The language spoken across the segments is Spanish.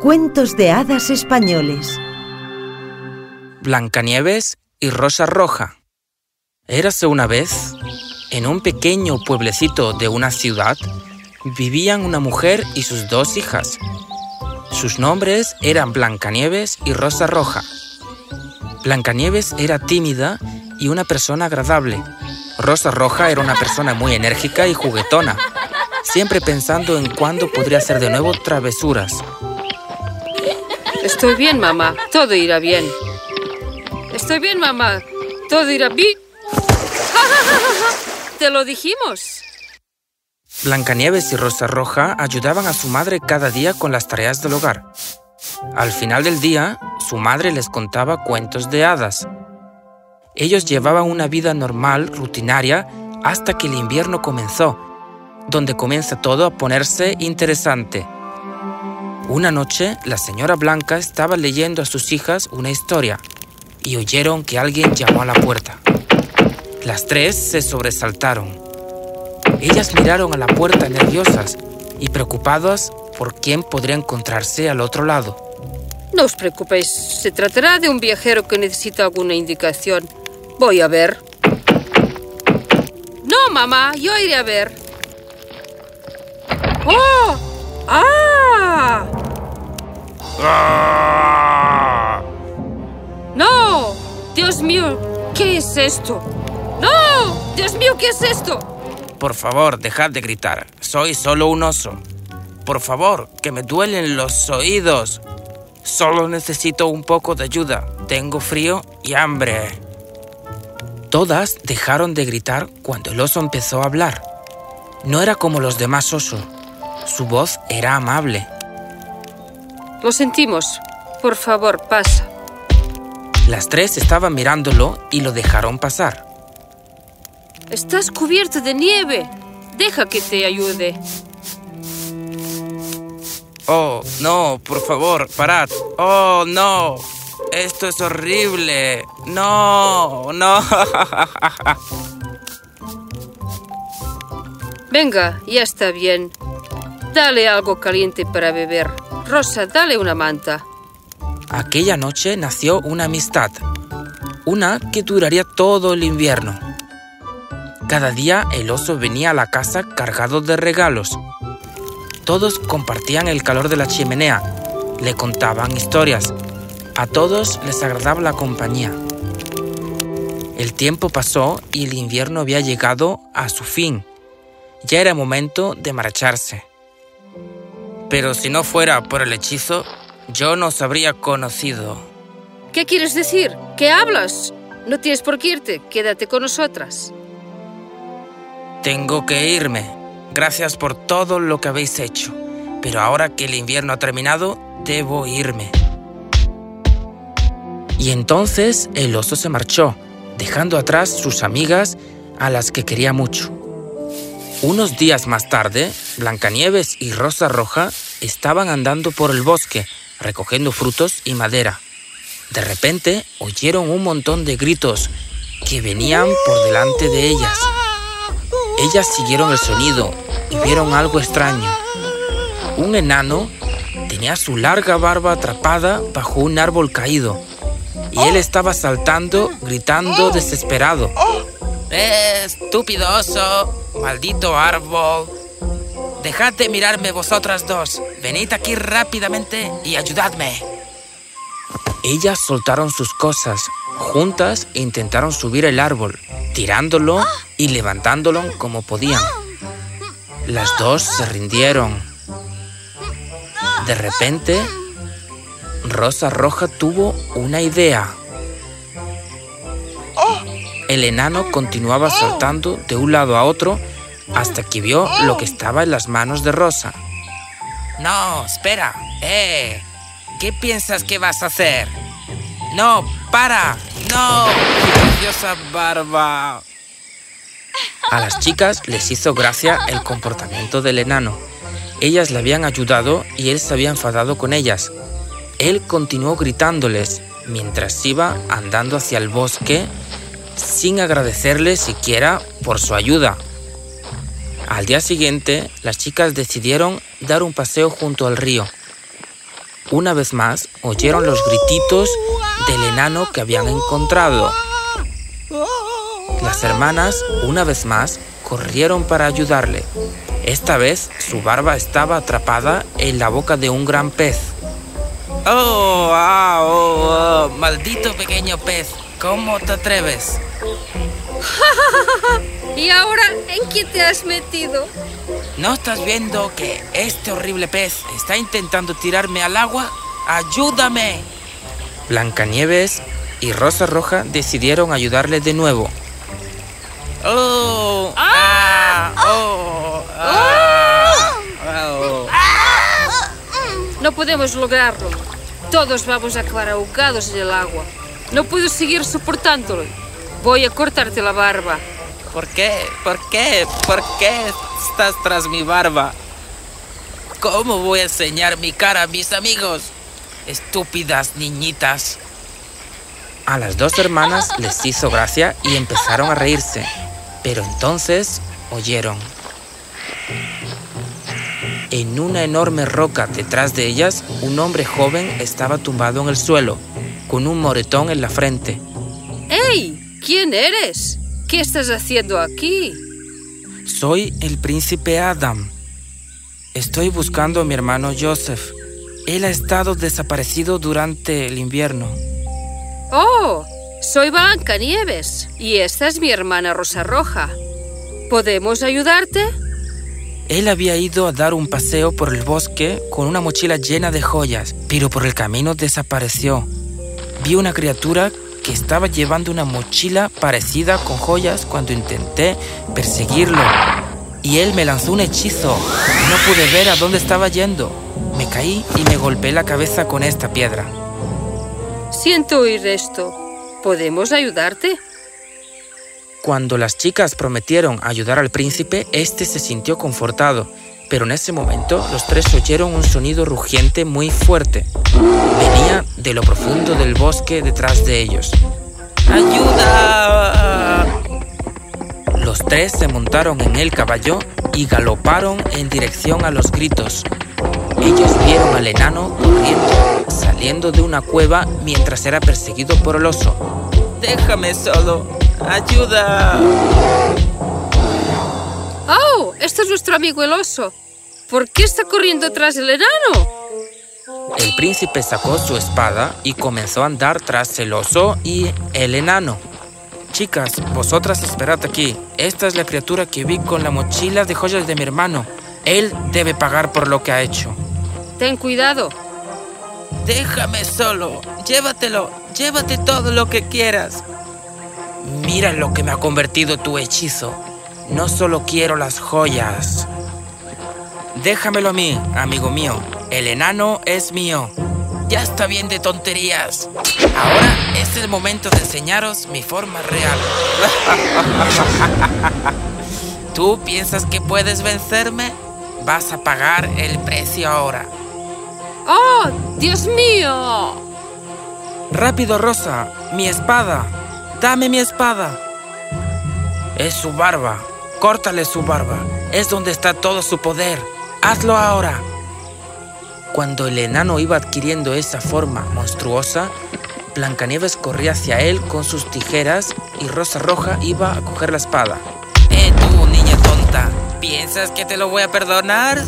Cuentos de hadas españoles. Blancanieves y Rosa Roja. Érase una vez, en un pequeño pueblecito de una ciudad, vivían una mujer y sus dos hijas. Sus nombres eran Blancanieves y Rosa Roja. Blancanieves era tímida y una persona agradable. Rosa Roja era una persona muy enérgica y juguetona, siempre pensando en cuándo podría hacer de nuevo travesuras. Estoy bien, mamá. Todo irá bien. Estoy bien, mamá. Todo irá bien. Te lo dijimos. Blancanieves y Rosa Roja ayudaban a su madre cada día con las tareas del hogar. Al final del día, su madre les contaba cuentos de hadas. Ellos llevaban una vida normal, rutinaria, hasta que el invierno comenzó, donde comienza todo a ponerse interesante. Una noche, la señora Blanca estaba leyendo a sus hijas una historia y oyeron que alguien llamó a la puerta. Las tres se sobresaltaron. Ellas miraron a la puerta nerviosas y preocupadas por quién podría encontrarse al otro lado. No os preocupéis, se tratará de un viajero que necesita alguna indicación. Voy a ver. No, mamá, yo iré a ver. ¡Oh! ¡Ah! ¡No! Dios mío, ¿qué es esto? ¡No! Dios mío, ¿qué es esto? Por favor, dejad de gritar. Soy solo un oso. Por favor, que me duelen los oídos. Solo necesito un poco de ayuda. Tengo frío y hambre. Todas dejaron de gritar cuando el oso empezó a hablar. No era como los demás osos. Su voz era amable. Lo sentimos. Por favor, pasa. Las tres estaban mirándolo y lo dejaron pasar. Estás cubierto de nieve. Deja que te ayude. Oh, no, por favor, parad. Oh, no. Esto es horrible. No, no. Venga, ya está bien. Dale algo caliente para beber. Rosa, dale una manta. Aquella noche nació una amistad, una que duraría todo el invierno. Cada día el oso venía a la casa cargado de regalos. Todos compartían el calor de la chimenea, le contaban historias. A todos les agradaba la compañía. El tiempo pasó y el invierno había llegado a su fin. Ya era momento de marcharse. Pero si no fuera por el hechizo, yo no os habría conocido. ¿Qué quieres decir? ¿Qué hablas? No tienes por qué irte. Quédate con nosotras. Tengo que irme. Gracias por todo lo que habéis hecho. Pero ahora que el invierno ha terminado, debo irme. Y entonces el oso se marchó, dejando atrás sus amigas a las que quería mucho. Unos días más tarde, Blancanieves y Rosa Roja estaban andando por el bosque, recogiendo frutos y madera. De repente oyeron un montón de gritos que venían por delante de ellas. Ellas siguieron el sonido y vieron algo extraño. Un enano tenía su larga barba atrapada bajo un árbol caído y él estaba saltando, gritando desesperado. ¡Eh, estúpido oso! ¡Maldito árbol! Dejad de mirarme vosotras dos. Venid aquí rápidamente y ayudadme. Ellas soltaron sus cosas. Juntas intentaron subir el árbol, tirándolo y levantándolo como podían. Las dos se rindieron. De repente, Rosa Roja tuvo una idea. El enano continuaba saltando de un lado a otro hasta que vio lo que estaba en las manos de Rosa. No, espera. ¡Eh! ¿Qué piensas que vas a hacer? No, para. No. Preciosa barba. A las chicas les hizo gracia el comportamiento del enano. Ellas le habían ayudado y él se había enfadado con ellas. Él continuó gritándoles mientras iba andando hacia el bosque sin agradecerles siquiera por su ayuda. Al día siguiente, las chicas decidieron dar un paseo junto al río. Una vez más oyeron los grititos del enano que habían encontrado. Las hermanas, una vez más, corrieron para ayudarle. Esta vez su barba estaba atrapada en la boca de un gran pez. ¡Oh, ah, oh, oh, maldito pequeño pez! ¿Cómo te atreves? ¿Y ahora en qué te has metido? ¿No estás viendo que este horrible pez está intentando tirarme al agua? ¡Ayúdame! Blancanieves y Rosa Roja decidieron ayudarle de nuevo. ¡Oh! ¡Ah! ¡Oh! ¡Ah! oh. No podemos lograrlo. Todos vamos a acabar ahogados en el agua. No puedo seguir soportándolo. Voy a cortarte la barba. ¿Por qué? ¿Por qué? ¿Por qué estás tras mi barba? ¿Cómo voy a enseñar mi cara a mis amigos? Estúpidas niñitas. A las dos hermanas les hizo gracia y empezaron a reírse. Pero entonces oyeron. En una enorme roca detrás de ellas, un hombre joven estaba tumbado en el suelo, con un moretón en la frente. ¡Ey! ¿Quién eres? ¿Qué estás haciendo aquí? Soy el príncipe Adam. Estoy buscando a mi hermano Joseph. Él ha estado desaparecido durante el invierno. ¡Oh! Soy Blanca Nieves y esta es mi hermana Rosa Roja. ¿Podemos ayudarte? Él había ido a dar un paseo por el bosque con una mochila llena de joyas, pero por el camino desapareció. Vi una criatura que estaba llevando una mochila parecida con joyas cuando intenté perseguirlo. Y él me lanzó un hechizo. No pude ver a dónde estaba yendo. Me caí y me golpeé la cabeza con esta piedra. Siento oír esto. ¿Podemos ayudarte? Cuando las chicas prometieron ayudar al príncipe, este se sintió confortado, pero en ese momento los tres oyeron un sonido rugiente muy fuerte. Venía de lo profundo del bosque detrás de ellos. ¡Ayuda! Los tres se montaron en el caballo y galoparon en dirección a los gritos. Ellos vieron al enano corriendo, saliendo de una cueva mientras era perseguido por el oso. Déjame solo. ¡Ayuda! ¡Oh! Este es nuestro amigo el oso. ¿Por qué está corriendo tras el enano? El príncipe sacó su espada y comenzó a andar tras el oso y el enano. Chicas, vosotras esperad aquí. Esta es la criatura que vi con la mochila de joyas de mi hermano. Él debe pagar por lo que ha hecho. Ten cuidado. Déjame solo. Llévatelo. Llévate todo lo que quieras. Mira lo que me ha convertido tu hechizo. No solo quiero las joyas. Déjamelo a mí, amigo mío. El enano es mío. Ya está bien de tonterías. Ahora es el momento de enseñaros mi forma real. ¿Tú piensas que puedes vencerme? Vas a pagar el precio ahora. ¡Oh, Dios mío! Rápido, Rosa, mi espada. Dame mi espada. Es su barba. Córtale su barba. Es donde está todo su poder. Hazlo ahora. Cuando el enano iba adquiriendo esa forma monstruosa, Blancanieves corría hacia él con sus tijeras y Rosa Roja iba a coger la espada. ¡Eh, tú, niña tonta! ¿Piensas que te lo voy a perdonar?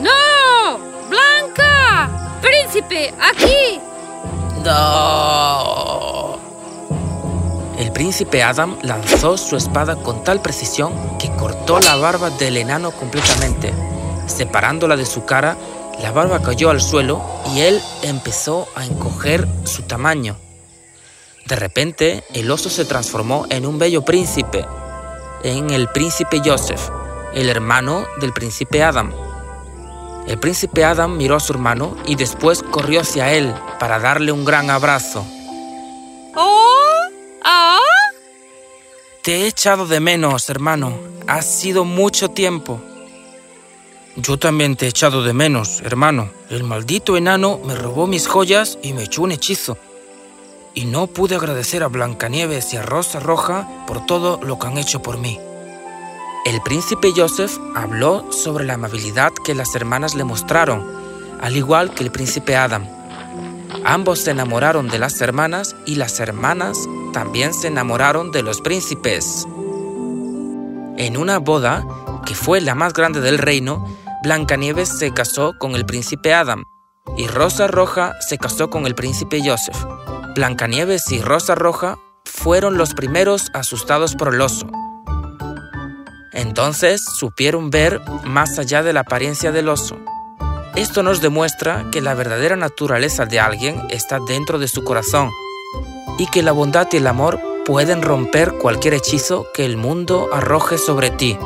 ¡No! ¡Blanca! ¡Príncipe! ¡Aquí! ¡No! Príncipe Adam lanzó su espada con tal precisión que cortó la barba del enano completamente. Separándola de su cara, la barba cayó al suelo y él empezó a encoger su tamaño. De repente, el oso se transformó en un bello príncipe, en el príncipe Joseph, el hermano del príncipe Adam. El príncipe Adam miró a su hermano y después corrió hacia él para darle un gran abrazo. Te he echado de menos, hermano. Ha sido mucho tiempo. Yo también te he echado de menos, hermano. El maldito enano me robó mis joyas y me echó un hechizo. Y no pude agradecer a Blancanieves y a Rosa Roja por todo lo que han hecho por mí. El príncipe Joseph habló sobre la amabilidad que las hermanas le mostraron. al igual que el príncipe Adam. Ambos se enamoraron de las hermanas y las hermanas también se enamoraron de los príncipes. En una boda, que fue la más grande del reino, Blancanieves se casó con el príncipe Adam y Rosa Roja se casó con el príncipe Joseph. Blancanieves y Rosa Roja fueron los primeros asustados por el oso. Entonces supieron ver más allá de la apariencia del oso. Esto nos demuestra que la verdadera naturaleza de alguien está dentro de su corazón y que la bondad y el amor pueden romper cualquier hechizo que el mundo arroje sobre ti.